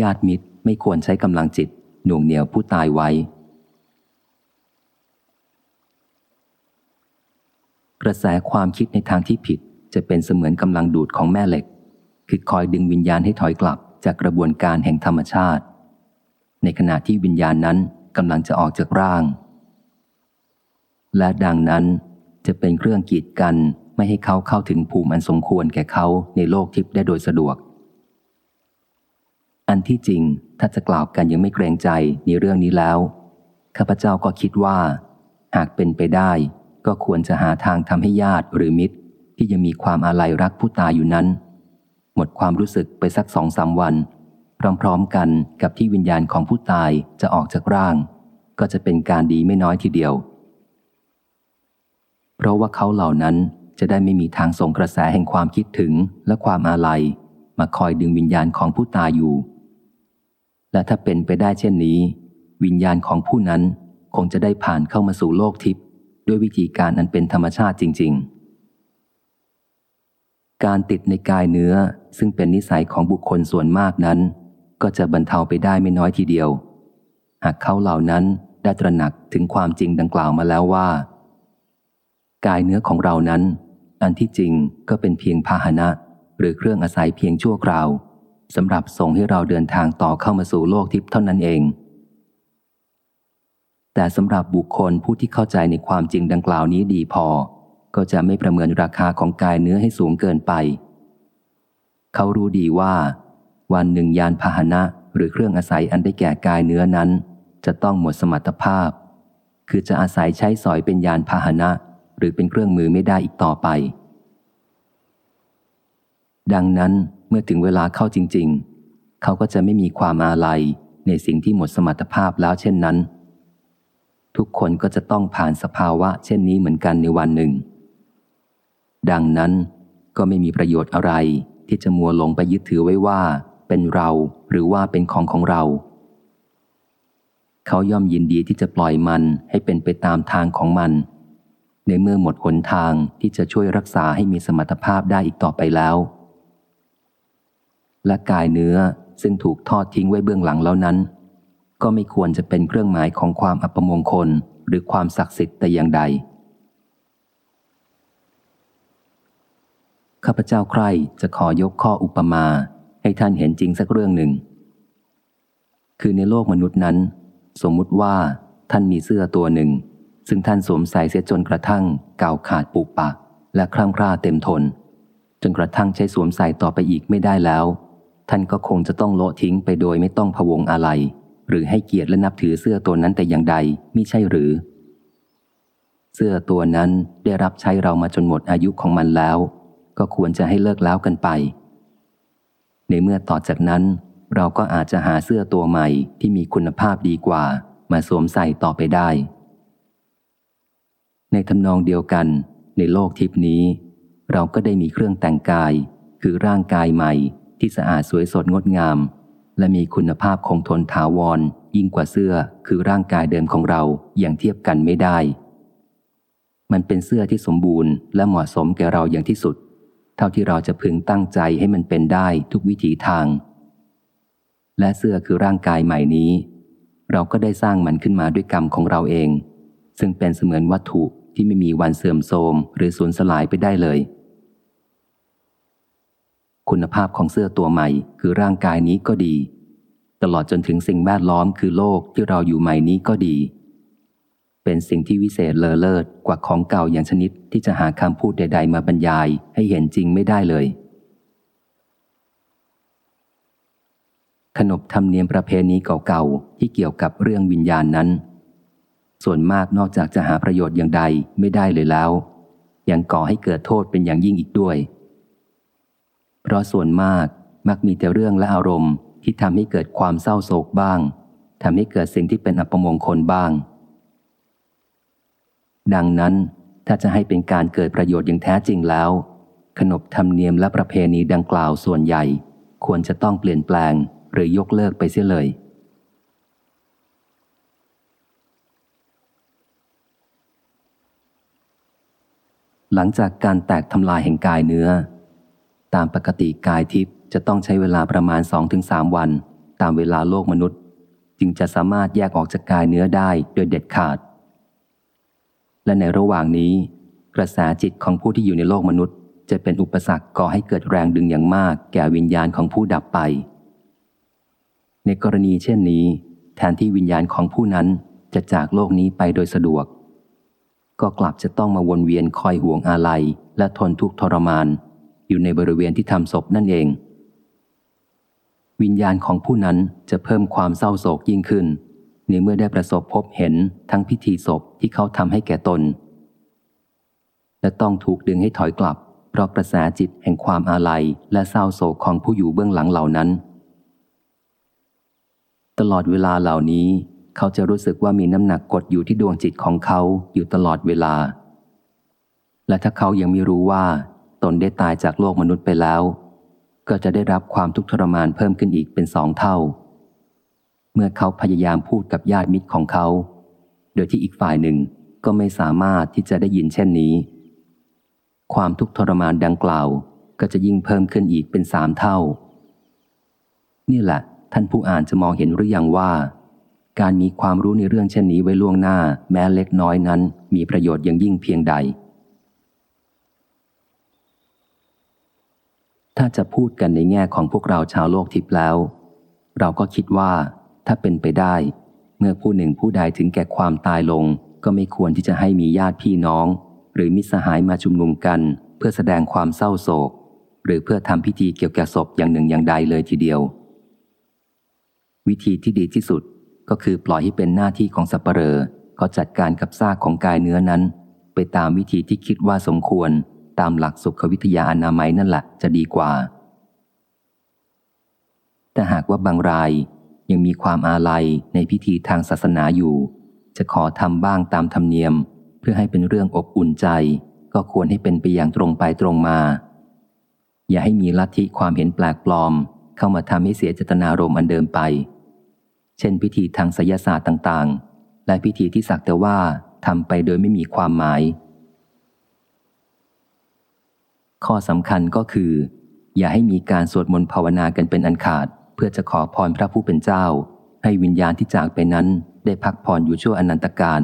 ญาติมิตรไม่ควรใช้กำลังจิตหน่วงเหนียวผู้ตายไว้ กระแสความคิดในทางที่ผิดจะเป็นเสมือนกำลังดูดของแม่เหล็ก คือคอยดึงวิญญาณให้ถอยกลับจากกระบวนการแห่งธรรมชาติ ในขณะที่วิญญาณนั้นกำลังจะออกจากร่าง และดังนั้นจะเป็นเครื่องกีดกันไม่ให้เขาเข้าถึงภูมิอันสมควรแก่เขาในโลกทิพย์ได้โดยสะดวก อันที่จริงถ้าจะกล่าวกันยังไม่เกรงใจในเรื่องนี้แล้ว ข้าพเจ้าก็คิดว่า หากเป็นไปได้ ก็ควรจะหาทางทำให้ญาติหรือมิตร ที่ยังมีความอาลัยรักผู้ตายอยู่นั้น หมดความรู้สึกไปสักสองสามวัน พร้อมๆกันกับที่วิญญาณของผู้ตายจะออกจากร่าง ก็จะเป็นการดีไม่น้อยทีเดียว เพราะว่าเขาเหล่านั้นจะได้ไม่มีทางส่งกระแสแห่งความคิดถึงและความอาลัย มาคอยดึงวิญญาณของผู้ตายอยู่ และถ้าเป็นไปได้เช่นนี้ วิญญาณของผู้นั้นคงจะได้ผ่านเข้ามาสู่โลกทิพย์ด้วยวิธีการอันเป็นธรรมชาติจริง ๆ การติดในกายเนื้อซึ่งเป็นนิสัยของบุคคลส่วนมากนั้น ก็จะบรรเทาไปได้ไม่น้อยทีเดียว หากเขาเหล่านั้นได้ตระหนักถึงความจริงดังกล่าวมาแล้วว่า กายเนื้อของเรานั้น อันที่จริงก็เป็นเพียงพาหนะ หรือเครื่องอาศัยเพียงชั่วคราว สำหรับส่งให้เราเดินทางต่อเข้ามาสู่โลกทิพย์เท่านั้นเอง แต่สำหรับบุคคลผู้ที่เข้าใจในความจริงดังกล่าวนี้ดีพอ ก็จะไม่ประเมินราคาของกายเนื้อให้สูงเกินไป เขารู้ดีว่า วันหนึ่งยานพาหนะหรือเครื่องอาศัยอันได้แก่กายเนื้อนั้น จะต้องหมดสมรรถภาพ คือจะอาศัยใช้สอยเป็นยานพาหนะ หรือเป็นเครื่องมือไม่ได้อีกต่อไป ดังนั้น เมื่อถึงเวลาเข้าจริง ๆ เขาก็จะไม่มีความอาลัยในสิ่งที่หมดสมรรถภาพแล้วเช่นนั้น ทุกคนก็จะต้องผ่านสภาวะเช่นนี้เหมือนกันในวันหนึ่ง ดังนั้นก็ไม่มีประโยชน์อะไรที่จะมัวลงไปยึดถือไว้ว่า เป็นเราหรือว่าเป็นของของเรา เขาย่อมยินดีที่จะปล่อยมันให้เป็นไปตามทางของมัน ในเมื่อหมดหนทางที่จะช่วยรักษาให้มีสมรรถภาพได้อีกต่อไปแล้ว และกายเนื้อซึ่งถูกทอดทิ้งไว้เบื้องหลังแล้วนั้น ก็ไม่ควรจะเป็นเครื่องหมายของความอัปมงคลหรือความศักดิ์สิทธิ์แต่อย่างใด ข้าพเจ้าใครจะขอยกข้ออุปมา ให้ท่านเห็นจริงสักเรื่องหนึ่ง คือในโลกมนุษย์นั้น สมมุติว่าท่านมีเสื้อตัวหนึ่ง ซึ่งท่านสวมใส่เสียจนกระทั่งเก่าขาดปุปะและคร่ำคร่าเต็มทน จนกระทั่งใช้สวมใส่ต่อไปอีกไม่ได้แล้ว ท่านก็คงจะต้องโละทิ้งไปโดยไม่ต้องพวงอะไร หรือให้เกียรติและนับถือเสื้อตัวนั้นแต่อย่างใดมิใช่หรือ เสื้อตัวนั้นได้รับใช้เรามาจนหมดอายุของมันแล้ว ก็ควรจะให้เลิกแล้วกันไป ในเมื่อต่อจากนั้น เราก็อาจจะหาเสื้อตัวใหม่ที่มีคุณภาพดีกว่า มาสวมใส่ต่อไปได้ ในทำนองเดียวกัน ในโลกทิพนี้ เราก็ได้มีเครื่องแต่งกาย คือร่างกายใหม่ ที่สะอาดสวยสดงดงาม และมีคุณภาพคงทนถาวร ยิ่งกว่าเสื้อคือร่างกายเดิมของเราอย่างเทียบกันไม่ได้ มันเป็นเสื้อที่สมบูรณ์และเหมาะสมแก่เราอย่างที่สุด เท่าที่เราจะพึงตั้งใจให้มันเป็นได้ทุกวิถีทาง และเสื้อคือร่างกายใหม่นี้ เราก็ได้สร้างมันขึ้นมาด้วยกรรมของเราเอง ซึ่งเป็นเสมือนวัตถุที่ไม่มีวันเสื่อมโทรมหรือสูญสลายไปได้เลย คุณภาพของเสื้อตัวใหม่ คือร่างกายนี้ก็ดี ตลอดจนถึงสิ่งแวดล้อมคือโลกที่เราอยู่ใหม่นี้ก็ดี เป็นสิ่งที่วิเศษเลอเลิศกว่าของเก่าอย่างชนิดที่จะหาคำพูดใด ๆ มาบรรยายให้เห็นจริงไม่ได้เลย ขนบธรรมเนียมประเพณีเก่าๆที่เกี่ยวกับเรื่องวิญญาณนั้น ส่วนมากนอกจากจะหาประโยชน์อย่างใดไม่ได้เลยแล้ว ยังก่อให้เกิดโทษเป็นอย่างยิ่งอีกด้วย ราะส่วนมากมักมีแต่เรื่องและอารมณ์ที่ทำให้เกิดความเศร้าโศกบ้างทำให้เกิดสิ่งที่เป็นอัปมงคลบ้าง ดังนั้นถ้าจะให้เป็นการเกิดประโยชน์อย่างแท้จริงแล้ว ขนบธรรมเนียมและประเพณีดังกล่าวส่วนใหญ่ ควรจะต้องเปลี่ยนแปลงหรือยกเลิกไปเสียเลย หลังจากการแตกทำลายแห่งกายเนื้อ ตามปกติกายทิพย์จะต้องใช้เวลาประมาณ 2-3 วัน ตามเวลาโลกมนุษย์ จึงจะสามารถแยกออกจากกายเนื้อได้โดยเด็ดขาด และในระหว่างนี้ กระแสจิตของผู้ที่อยู่ในโลกมนุษย์ จะเป็นอุปสรรคก่อให้เกิดแรงดึงอย่างมาก แก่วิญญาณของผู้ดับไป ในกรณีเช่นนี้ แทนที่วิญญาณของผู้นั้นจะจากโลกนี้ไปโดยสะดวก ก็กลับจะต้องมาวนเวียนคอยห่วงอาลัยและทนทุกข์ทรมาน อยู่ในบริเวณที่ทำศพนั่นเอง วิญญาณของผู้นั้นจะเพิ่มความเศร้าโศกยิ่งขึ้น ในเมื่อได้ประสบพบเห็นทั้งพิธีศพที่เขาทำให้แก่ตน และต้องถูกดึงให้ถอยกลับ เพราะกระแสจิตแห่งความอาลัยและเศร้าโศกของผู้อยู่เบื้องหลังเหล่านั้น ตลอดเวลาเหล่านี้เขาจะรู้สึกว่ามีน้ำหนักกดอยู่ที่ดวงจิตของเขาอยู่ตลอดเวลา และถ้าเขายังไม่รู้ว่า ตนได้ตายจากโลกมนุษย์ไปแล้ว ก็จะได้รับความทุกข์ทรมานเพิ่มขึ้นอีกเป็นสองเท่า เมื่อเขาพยายามพูดกับญาติมิตรของเขา โดยที่อีกฝ่ายหนึ่งก็ไม่สามารถที่จะได้ยินเช่นนี้ ความทุกข์ทรมานดังกล่าว ก็จะยิ่งเพิ่มขึ้นอีกเป็นสามเท่า นี่แหละ ท่านผู้อ่านจะมองเห็นหรือยังว่า การมีความรู้ในเรื่องเช่นนี้ไว้ล่วงหน้า แม้เล็กน้อยนั้น มีประโยชน์อย่างยิ่งเพียงใด ถ้าจะพูดกันในแง่ของพวกเราชาวโลกทิพย์แล้ว เราก็คิดว่าถ้าเป็นไปได้ เมื่อผู้หนึ่งผู้ใดถึงแก่ความตายลง ก็ไม่ควรที่จะให้มีญาติพี่น้อง หรือมิสหายมาชุมนุมกัน เพื่อแสดงความเศร้าโศก หรือเพื่อทำพิธีเกี่ยวกับศพอย่างหนึ่งอย่างใดเลยทีเดียว วิธีที่ดีที่สุดก็คือปล่อยให้เป็นหน้าที่ของสัปเหร่อเขาจัดการกับซากของกายเนื้อนั้น ไปตามวิธีที่คิดว่าสมควร ตามหลักสุขวิทยาอนามัยนั่นแหละจะดีกว่า แต่หากว่าบางรายยังมีความอาลัยในพิธีทางศาสนาอยู่ จะขอทำบ้างตามธรรมเนียม เพื่อให้เป็นเรื่องอบอุ่นใจ ก็ควรให้เป็นไปอย่างตรงไปตรงมา อย่าให้มีลัทธิความเห็นแปลกปลอม เข้ามาทำให้เสียเจตนารมณ์อันเดิมไป เช่น พิธีทางไสยศาสตร์ต่าง ๆ และพิธีที่สักแต่ว่าทำไปโดยไม่มีความหมาย ข้อสำคัญก็คือ อย่าให้มีการสวดมนต์ภาวนากันเป็นอันขาด เพื่อจะขอพรพระผู้เป็นเจ้า ให้วิญญาณที่จากไปนั้นได้พักผ่อนอยู่ชั่วอนันตการ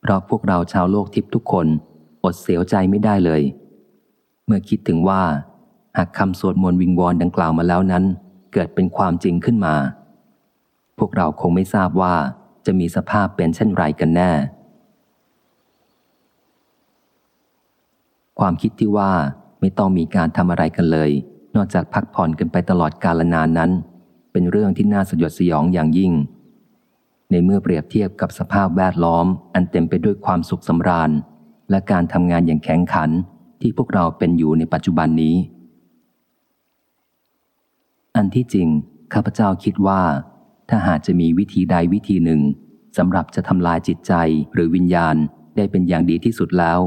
เพราะพวกเราชาวโลกทิพย์ทุกคน อดเสียวใจไม่ได้เลย เมื่อคิดถึงว่า หากคำสวดมนต์วิงวอนดังกล่าวมาแล้วนั้น เกิดเป็นความจริงขึ้นมา พวกเราคงไม่ทราบว่าจะมีสภาพเป็นเช่นไรกันแน่ ความคิดที่ว่าไม่ต้องมีการทำอะไรกันเลย นอกจากพักผ่อนกันไปตลอดกาลนานนั้น เป็นเรื่องที่น่าสยดสยองอย่างยิ่ง ในเมื่อเปรียบเทียบกับสภาพแวดล้อม อันเต็มไปด้วยความสุขสำราญ และการทำงานอย่างแข็งขันที่พวกเราเป็นอยู่ในปัจจุบันนี้ อันที่จริง ข้าพเจ้าคิดว่า ถ้าหากจะมีวิธีใดวิธีหนึ่งสำหรับจะทำลายจิตใจหรือวิญญาณได้เป็นอย่างดีที่สุดแล้ว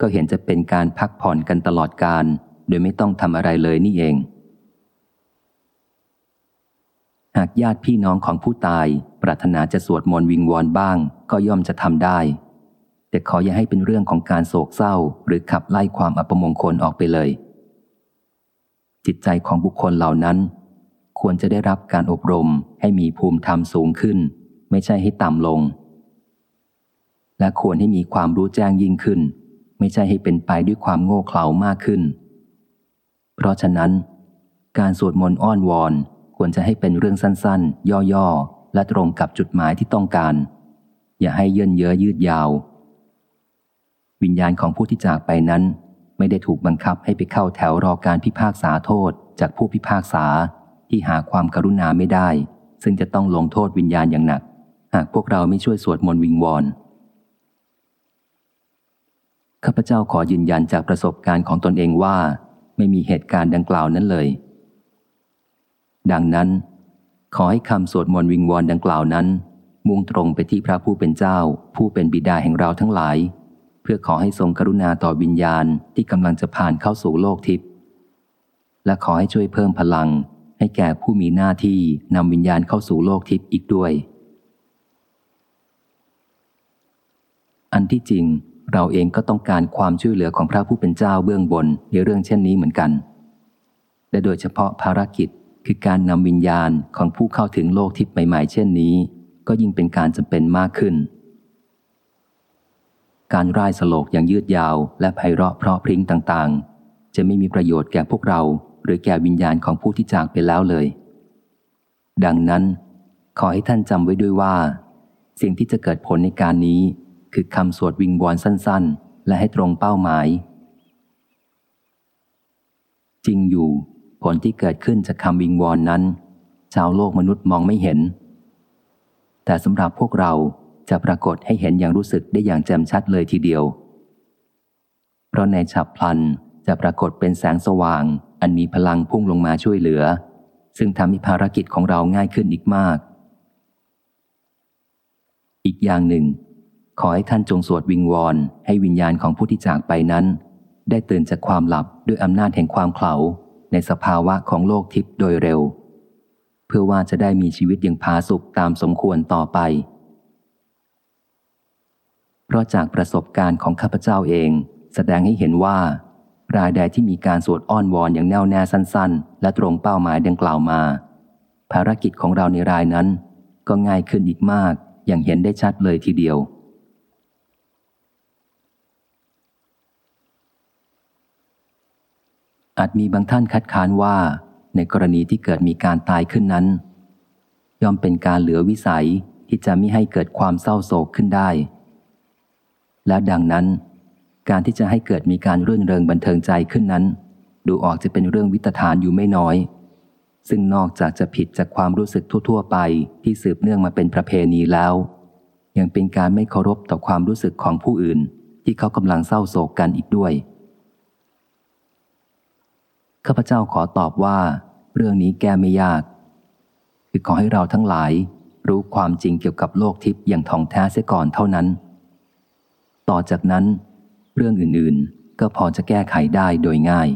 ก็เห็นจะเป็นการพักผ่อนกันตลอดการ โดยไม่ต้องทำอะไรเลยนี่เอง หากญาติพี่น้องของผู้ตาย ปรารถนาจะสวดมนต์วิงวอนบ้าง ก็ย่อมจะทำได้ แต่ขออย่าให้เป็นเรื่องของการโศกเศร้า หรือขับไล่ความอัปมงคลออกไปเลย จิตใจของบุคคลเหล่านั้น ควรจะได้รับการอบรมให้มีภูมิธรรมสูงขึ้น ไม่ใช่ให้ต่ำลง และควรให้มีความรู้แจ้งยิ่งขึ้น ไม่ใช่ให้เป็นไปด้วยความโง่เขลามากขึ้น เพราะฉะนั้น การสวดมนต์อ้อนวอนควรจะให้เป็นเรื่องสั้นๆ ย่อๆ และตรงกับจุดหมายที่ต้องการ อย่าให้เยินเย้อยืดยาว วิญญาณของผู้ที่จากไปนั้น ไม่ได้ถูกบังคับให้ไปเข้าแถวรอการพิพากษาโทษจากผู้พิพากษาที่หาความกรุณาไม่ได้ ซึ่งจะต้องลงโทษวิญญาณอย่างหนัก หากพวกเราไม่ช่วยสวดมนต์วิงวอน ข้าพเจ้าขอยืนยันจากประสบการณ์ของตนเองว่า ไม่มีเหตุการณ์ดังกล่าวนั้นเลย ดังนั้น ขอให้คำสวดมนต์วิงวอนดังกล่าวนั้น มุ่งตรงไปที่พระผู้เป็นเจ้า ผู้เป็นบิดาแห่งเราทั้งหลาย เพื่อขอให้ทรงกรุณาต่อวิญญาณที่กำลังจะผ่านเข้าสู่โลกทิพย์และขอให้ช่วยเพิ่มพลัง ให้แก่ผู้มีหน้าที่นำวิญญาณเข้าสู่โลกทิพย์อีกด้วย อันที่จริง เราเองก็ต้องการความช่วยเหลือของพระผู้เป็นเจ้าเบื้องบนในเรื่องเช่นนี้เหมือนกัน และโดยเฉพาะภารกิจคือการนำวิญญาณของผู้เข้าถึงโลกทิพย์ใหม่ๆ เช่นนี้ ก็ยิ่งเป็นการจำเป็นมากขึ้น การร่ายสโลกอย่างยืดยาวและไพเราะเพราะพริ้งต่างๆ จะไม่มีประโยชน์แก่พวกเรา หรือแก่วิญญาณของผู้ที่จากไปแล้วเลย ดังนั้น ขอให้ท่านจำไว้ด้วยว่า สิ่งที่จะเกิดผลในการนี้ คือคำสวดวิงวอนสั้น ๆ และให้ตรงเป้าหมาย จริงอยู่ ผลที่เกิดขึ้นจากคำวิงวอนนั้น ชาวโลกมนุษย์มองไม่เห็น แต่สำหรับพวกเราจะปรากฏให้เห็นอย่างรู้สึกได้อย่างแจ่มชัดเลยทีเดียว เพราะในฉับพลันจะปรากฏเป็นแสงสว่าง อันมีพลังพุ่งลงมาช่วยเหลือ ซึ่งทำให้ภารกิจของเราง่ายขึ้นอีกมาก อีกอย่างหนึ่ง ขอให้ท่านจงสวดวิงวอนให้วิญญาณของผู้ที่จากไปนั้น ได้ตื่นจากความหลับด้วยอำนาจแห่งความเข่าในสภาวะของโลกทิพย์โดยเร็ว เพื่อว่าจะได้มีชีวิตอย่างผาสุกตามสมควรต่อไป เพราะจากประสบการณ์ของข้าพเจ้าเอง แสดงให้เห็นว่ารายใดที่มีการสวดอ้อนวอนอย่างแน่วแน่สั้น ๆ และตรงเป้าหมายดังกล่าวมา ภารกิจของเราในรายนั้น ก็ง่ายขึ้นอีกมากอย่างเห็นได้ชัดเลยทีเดียว อาจมีบางท่านคัดค้านว่า ในกรณีที่เกิดมีการตายขึ้นนั้น ย่อมเป็นการเหลือวิสัยที่จะไม่ให้เกิดความเศร้าโศกขึ้นได้ และดังนั้น การที่จะให้เกิดมีการเรื่องเริงบันเทิงใจขึ้นนั้น ดูออกจะเป็นเรื่องวิตฐานอยู่ไม่น้อย ซึ่งนอกจากจะผิดจากความรู้สึกทั่ว ๆ ไปที่สืบเนื่องมาเป็นประเพณีแล้ว ยังเป็นการไม่เคารพต่อความรู้สึกของผู้อื่น ที่เขากำลังเศร้าโศกกันอีกด้วย ข้าพเจ้าขอตอบว่า เรื่องนี้แก้ไม่ยาก คือขอให้เราทั้งหลายรู้ความจริงเกี่ยวกับโลกทิพย์อย่างท่องแท้เสียก่อนเท่านั้น ต่อจากนั้น เรื่องอื่นๆ ก็พอจะแก้ไขได้โดยง่าย